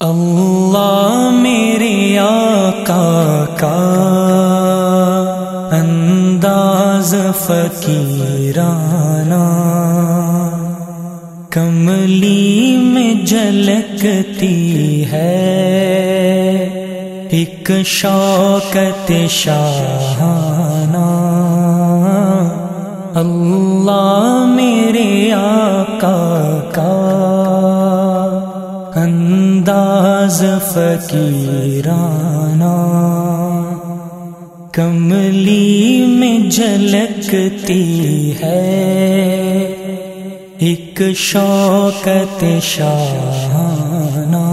اللہ میرے آقا کا انداز فقیرانہ۔ کملی میں جھلکتی ہے۔ ایک شوکت شاہانہ۔ اللہ میرے آقا فقیرانہ، کملی میں جھلکتی ہے۔ ایک شوکت شانہ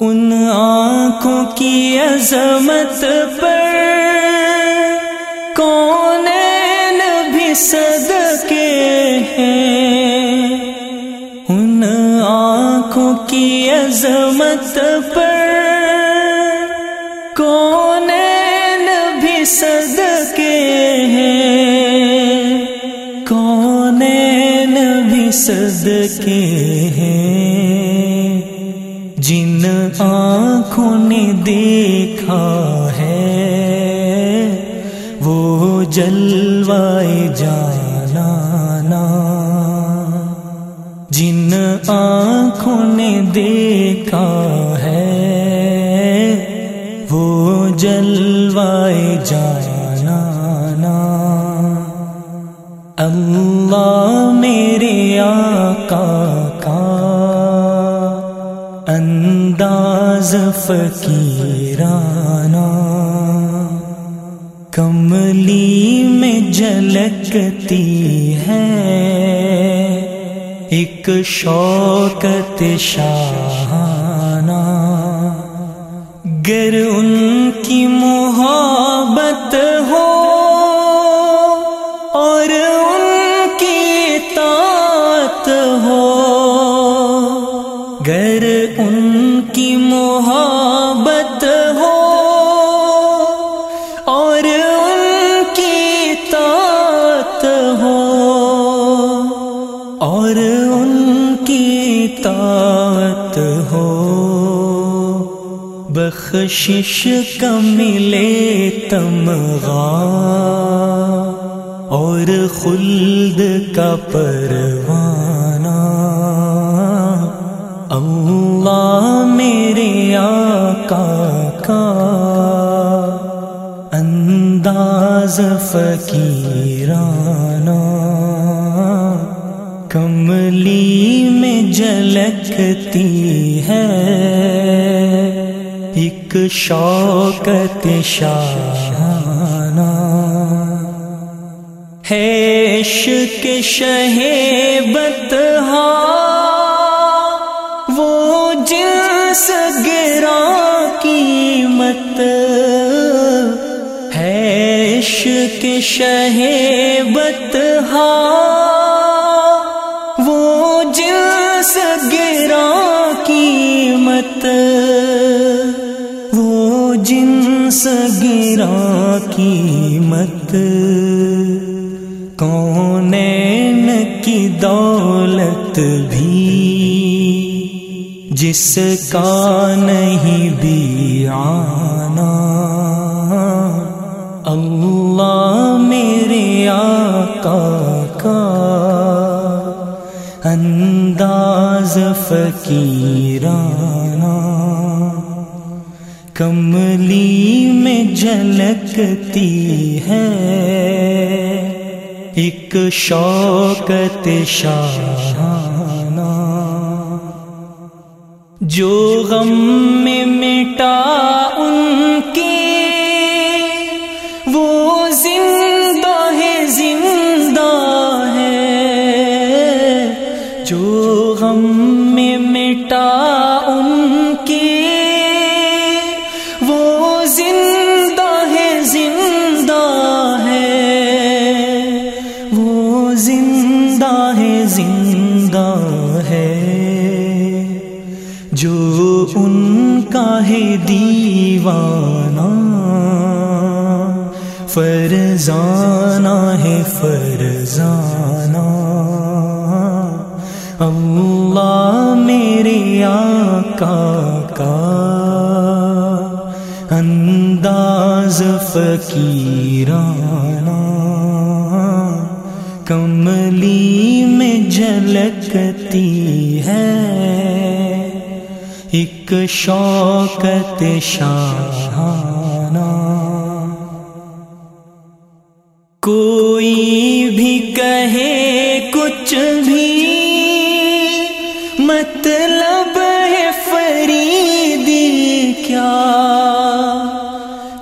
ان آنکھوں کی عظمت پر کون بھی صدقے آنکھوں کی عظمت پر کون بھی صدقے ہیں؟ کون بھی صدقے ہیں؟ جن آنکھوں نے دیکھا جلوائے جانا اللہ میرے آقا کا انداز فقیرانہ۔ کملی میں جھلکتی ہے۔ ایک شوکت شاہانہ۔ گر ان کی محبت ہو اور ان کی طاعت ہو گر ان کی محبت ہو اور ان کی طاعت ہو، اور ان کی طاعت بخشش کا ملے تمغا اور خلد کا پروانہ۔ اللہ میرے آقا کا انداز فقیرانہ۔ کملی میں جھلکتی ہے۔ ایک شوکت شاہانہ۔ ہے عشق شہ بتہا وہ جنس گرا قیمت۔ ہے عشق شہ جنس گرا قیمت۔ کون کی دولت بھی؟ جس کا نہیں بھی آنا۔ اللہ میرے آقا کا انداز فقیرانہ۔ کملی میں جھلکتی ہے۔ ایک شوقت شاہانہ جو غم میں مٹا ان دیوانہ فرزانہ ہے فرزانہ۔ اللہ میرے آقا کا انداز فقیرانہ۔ کملی میں جھلکتی ایک شوقت شاہانہ۔ کوئی بھی کہے کچھ بھی مطلب ہے فریدی کیا۔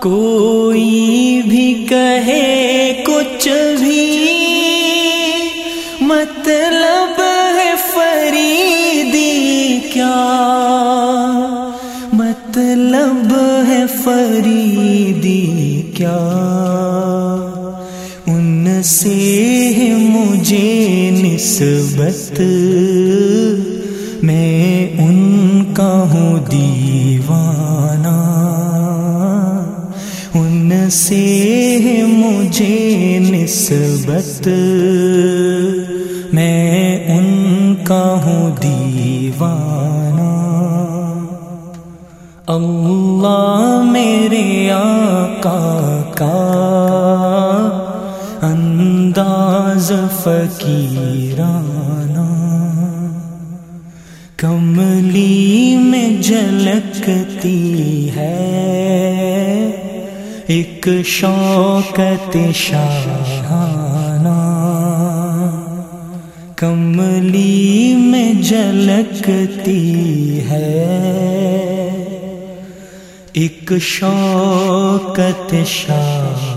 کوئی بھی کہے کچھ بھی مطلب ہے فریدی کیا۔ مطلب ہے فریدی کیا؟ ان سے مجھے نسبت۔ میں ان کا ہوں دیوانہ۔ ان سے مجھے نسبت۔ میں ان کا ہوں دیوانہ۔ اللہ میرے آقا کا انداز فقیرانہ۔ کملی میں جھلکتی ہے۔ ایک شوقت شاہانہ۔ کملی میں جھلکتی ہے۔ ایک شوکت شاہ